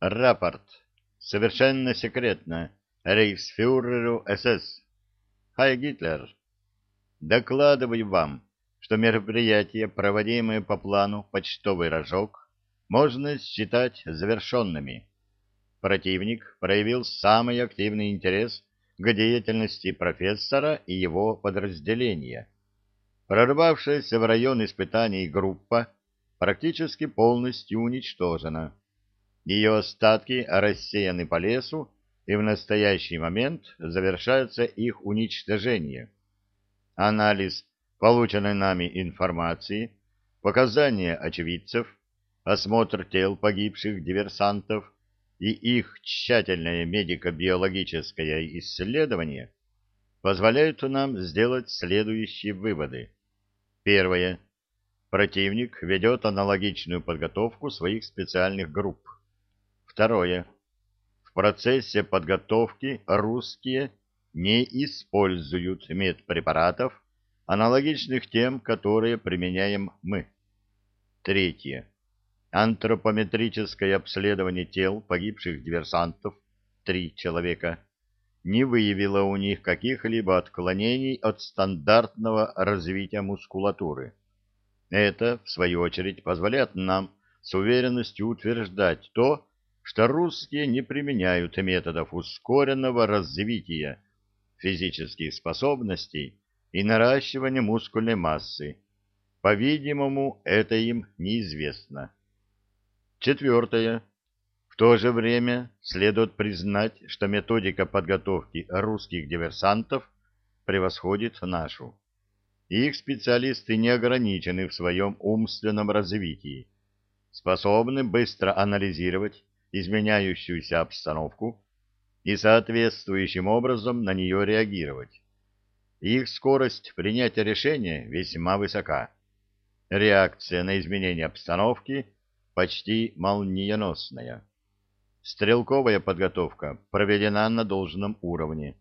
Рапорт. Совершенно секретно. Рейхсфюреру СС. Хай Гитлер. Докладываю вам, что мероприятия, проводимые по плану «Почтовый рожок», можно считать завершенными. Противник проявил самый активный интерес к деятельности профессора и его подразделения. Прорвавшаяся в район испытаний группа практически полностью уничтожена. Ее остатки рассеяны по лесу, и в настоящий момент завершается их уничтожение. Анализ полученной нами информации, показания очевидцев, осмотр тел погибших диверсантов и их тщательное медико-биологическое исследование позволяют нам сделать следующие выводы. Первое. Противник ведет аналогичную подготовку своих специальных групп. Второе. В процессе подготовки русские не используют медпрепаратов, аналогичных тем, которые применяем мы. Третье. Антропометрическое обследование тел погибших диверсантов, три человека, не выявило у них каких-либо отклонений от стандартного развития мускулатуры. Это, в свою очередь, позволяет нам с уверенностью утверждать то, что русские не применяют методов ускоренного развития физических способностей и наращивания мускульной массы. По-видимому, это им неизвестно. Четвертое. В то же время следует признать, что методика подготовки русских диверсантов превосходит нашу. Их специалисты не ограничены в своем умственном развитии, способны быстро анализировать изменяющуюся обстановку и соответствующим образом на нее реагировать. Их скорость принятия решения весьма высока. Реакция на изменение обстановки почти молниеносная. Стрелковая подготовка проведена на должном уровне.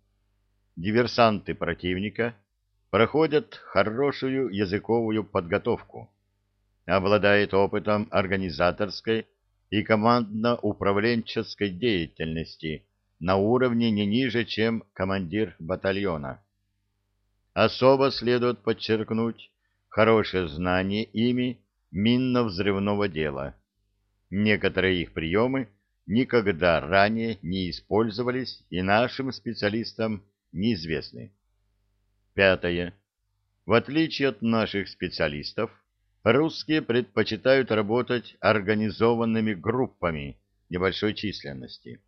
Диверсанты противника проходят хорошую языковую подготовку. Обладает опытом организаторской и командно-управленческой деятельности на уровне не ниже, чем командир батальона. Особо следует подчеркнуть хорошее знание ими минно-взрывного дела. Некоторые их приемы никогда ранее не использовались и нашим специалистам неизвестны. Пятое. В отличие от наших специалистов, русские предпочитают работать организованными группами небольшой численности.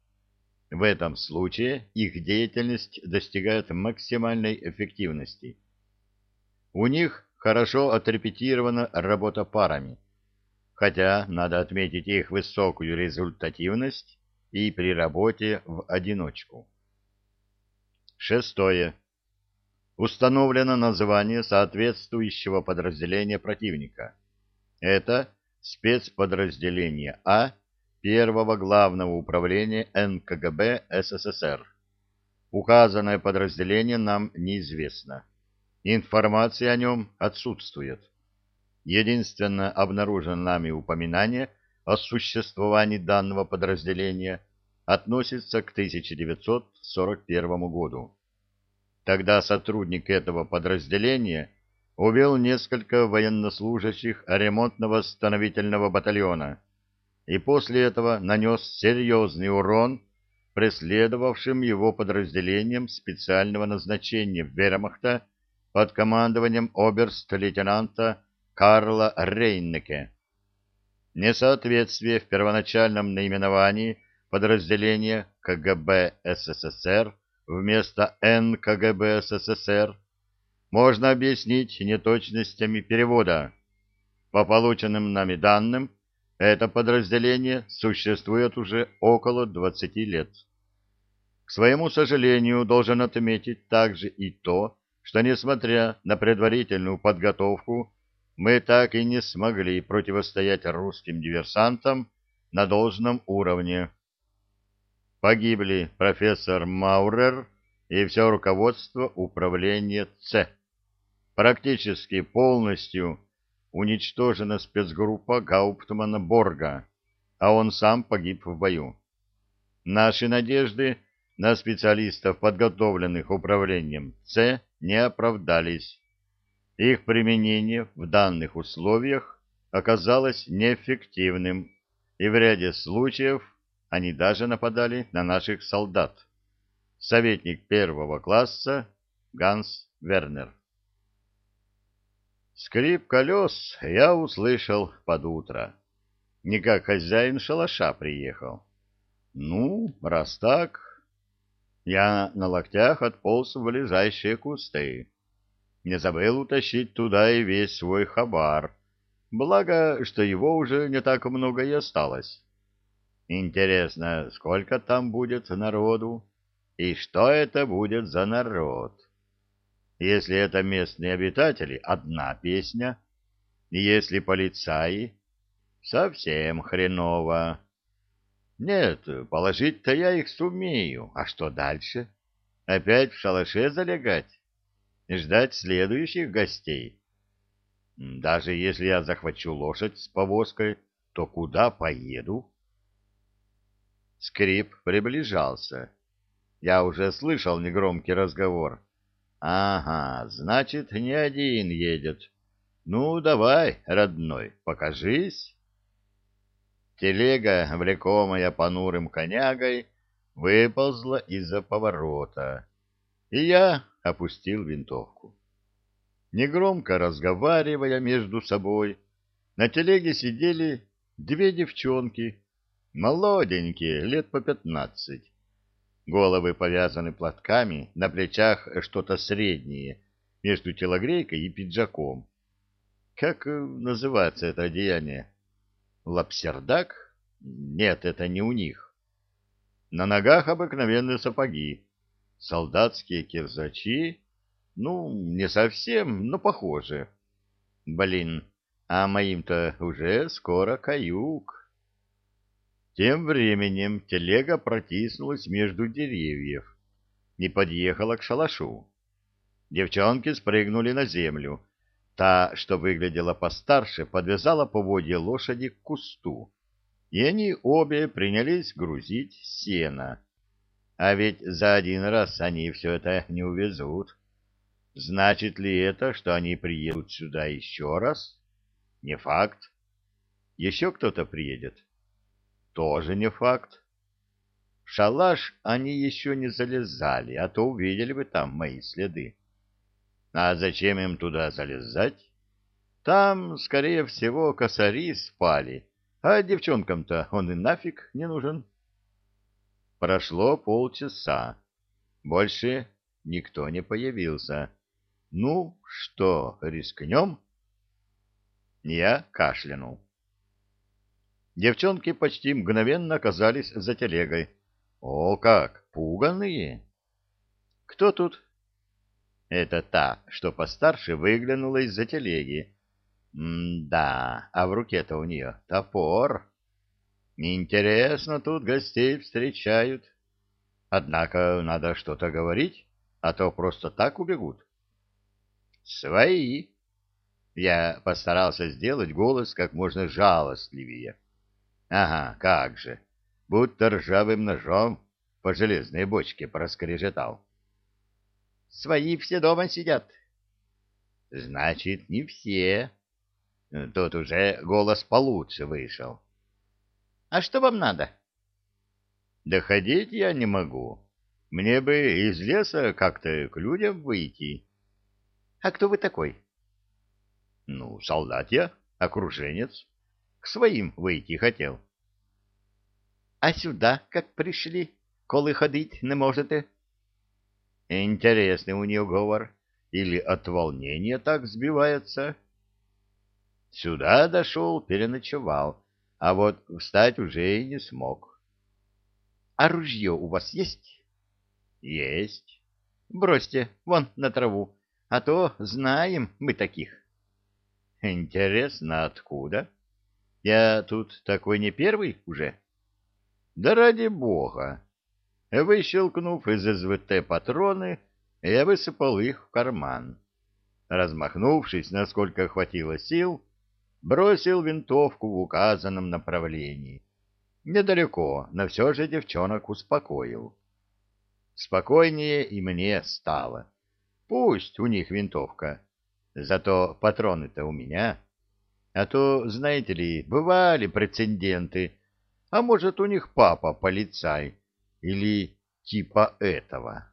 В этом случае их деятельность достигает максимальной эффективности. У них хорошо отрепетирована работа парами, хотя надо отметить их высокую результативность и при работе в одиночку. Шестое. Установлено название соответствующего подразделения противника. Это спецподразделение А Первого Главного управления НКГБ СССР. Указанное подразделение нам неизвестно. Информация о нем отсутствует. Единственное обнаружено нами упоминание о существовании данного подразделения относится к 1941 году. Тогда сотрудник этого подразделения увел несколько военнослужащих ремонтно-восстановительного батальона и после этого нанес серьезный урон преследовавшим его подразделениям специального назначения вермахта под командованием оберст-лейтенанта Карла Рейннеке. Несоответствие в первоначальном наименовании подразделения КГБ СССР вместо НКГБ СССР можно объяснить неточностями перевода. По полученным нами данным, это подразделение существует уже около 20 лет. К своему сожалению, должен отметить также и то, что, несмотря на предварительную подготовку, мы так и не смогли противостоять русским диверсантам на должном уровне. Погибли профессор Маурер и все руководство управления Ц. Практически полностью уничтожена спецгруппа Гауптмана Борга, а он сам погиб в бою. Наши надежды на специалистов, подготовленных управлением С, не оправдались. Их применение в данных условиях оказалось неэффективным, и в ряде случаев они даже нападали на наших солдат. Советник первого класса Ганс Вернер Скрип колес я услышал под утро. Не как хозяин шалаша приехал. Ну, раз так... Я на локтях отполз в ближайшие кусты. Не забыл утащить туда и весь свой хабар. Благо, что его уже не так много и осталось. Интересно, сколько там будет народу? И что это будет за народ? Если это местные обитатели, одна песня. Если полицаи, совсем хреново. Нет, положить-то я их сумею. А что дальше? Опять в шалаше залегать? Ждать следующих гостей? Даже если я захвачу лошадь с повозкой, то куда поеду? Скрип приближался. Я уже слышал негромкий разговор. Ага, значит, не один едет. Ну, давай, родной, покажись. Телега, влекомая понурым конягой, выползла из-за поворота, и я опустил винтовку. Негромко разговаривая между собой, на телеге сидели две девчонки, молоденькие, лет по пятнадцать. Головы повязаны платками, на плечах что-то среднее между телогрейкой и пиджаком. Как э, называется это одеяние? Лапсердак? Нет, это не у них. На ногах обыкновенные сапоги. Солдатские кирзачи? Ну, не совсем, но похоже. Блин, а моим-то уже скоро каюк. Тем временем телега протиснулась между деревьев и подъехала к шалашу. Девчонки спрыгнули на землю. Та, что выглядела постарше, подвязала поводья лошади к кусту, и они обе принялись грузить сено. А ведь за один раз они все это не увезут. Значит ли это, что они приедут сюда еще раз? Не факт. Еще кто-то приедет. Тоже не факт. В шалаш они еще не залезали, а то увидели бы там мои следы. А зачем им туда залезать? Там, скорее всего, косари спали, а девчонкам-то он и нафиг не нужен. Прошло полчаса. Больше никто не появился. Ну что, рискнем? Я кашлянул. Девчонки почти мгновенно оказались за телегой. О, как! Пуганые! Кто тут? Это та, что постарше выглянула из-за телеги. М-да, а в руке-то у нее топор. Интересно, тут гостей встречают. Однако надо что-то говорить, а то просто так убегут. Свои. Я постарался сделать голос как можно жалостливее. Ага, как же. Будто ржавым ножом по железной бочке проскрежетал. Свои все дома сидят. Значит, не все. Тут уже голос получше вышел. А что вам надо? Доходить я не могу. Мне бы из леса как-то к людям выйти. А кто вы такой? Ну, солдат я, окруженец к своим выйти хотел. — А сюда как пришли, коли ходить не можете? — Интересный у нее говор. Или от волнения так сбивается? Сюда дошел, переночевал, а вот встать уже и не смог. — А ружье у вас есть? — Есть. — Бросьте, вон на траву, а то знаем мы таких. — Интересно, откуда? — я тут такой не первый уже? Да ради бога! Выщелкнув из СВТ патроны, я высыпал их в карман. Размахнувшись, насколько хватило сил, бросил винтовку в указанном направлении. недалеко, но все же девчонок успокоил. Спокойнее и мне стало. Пусть у них винтовка, зато патроны-то у меня. А то, знаете ли, бывали прецеденты, а может, у них папа полицай или типа этого.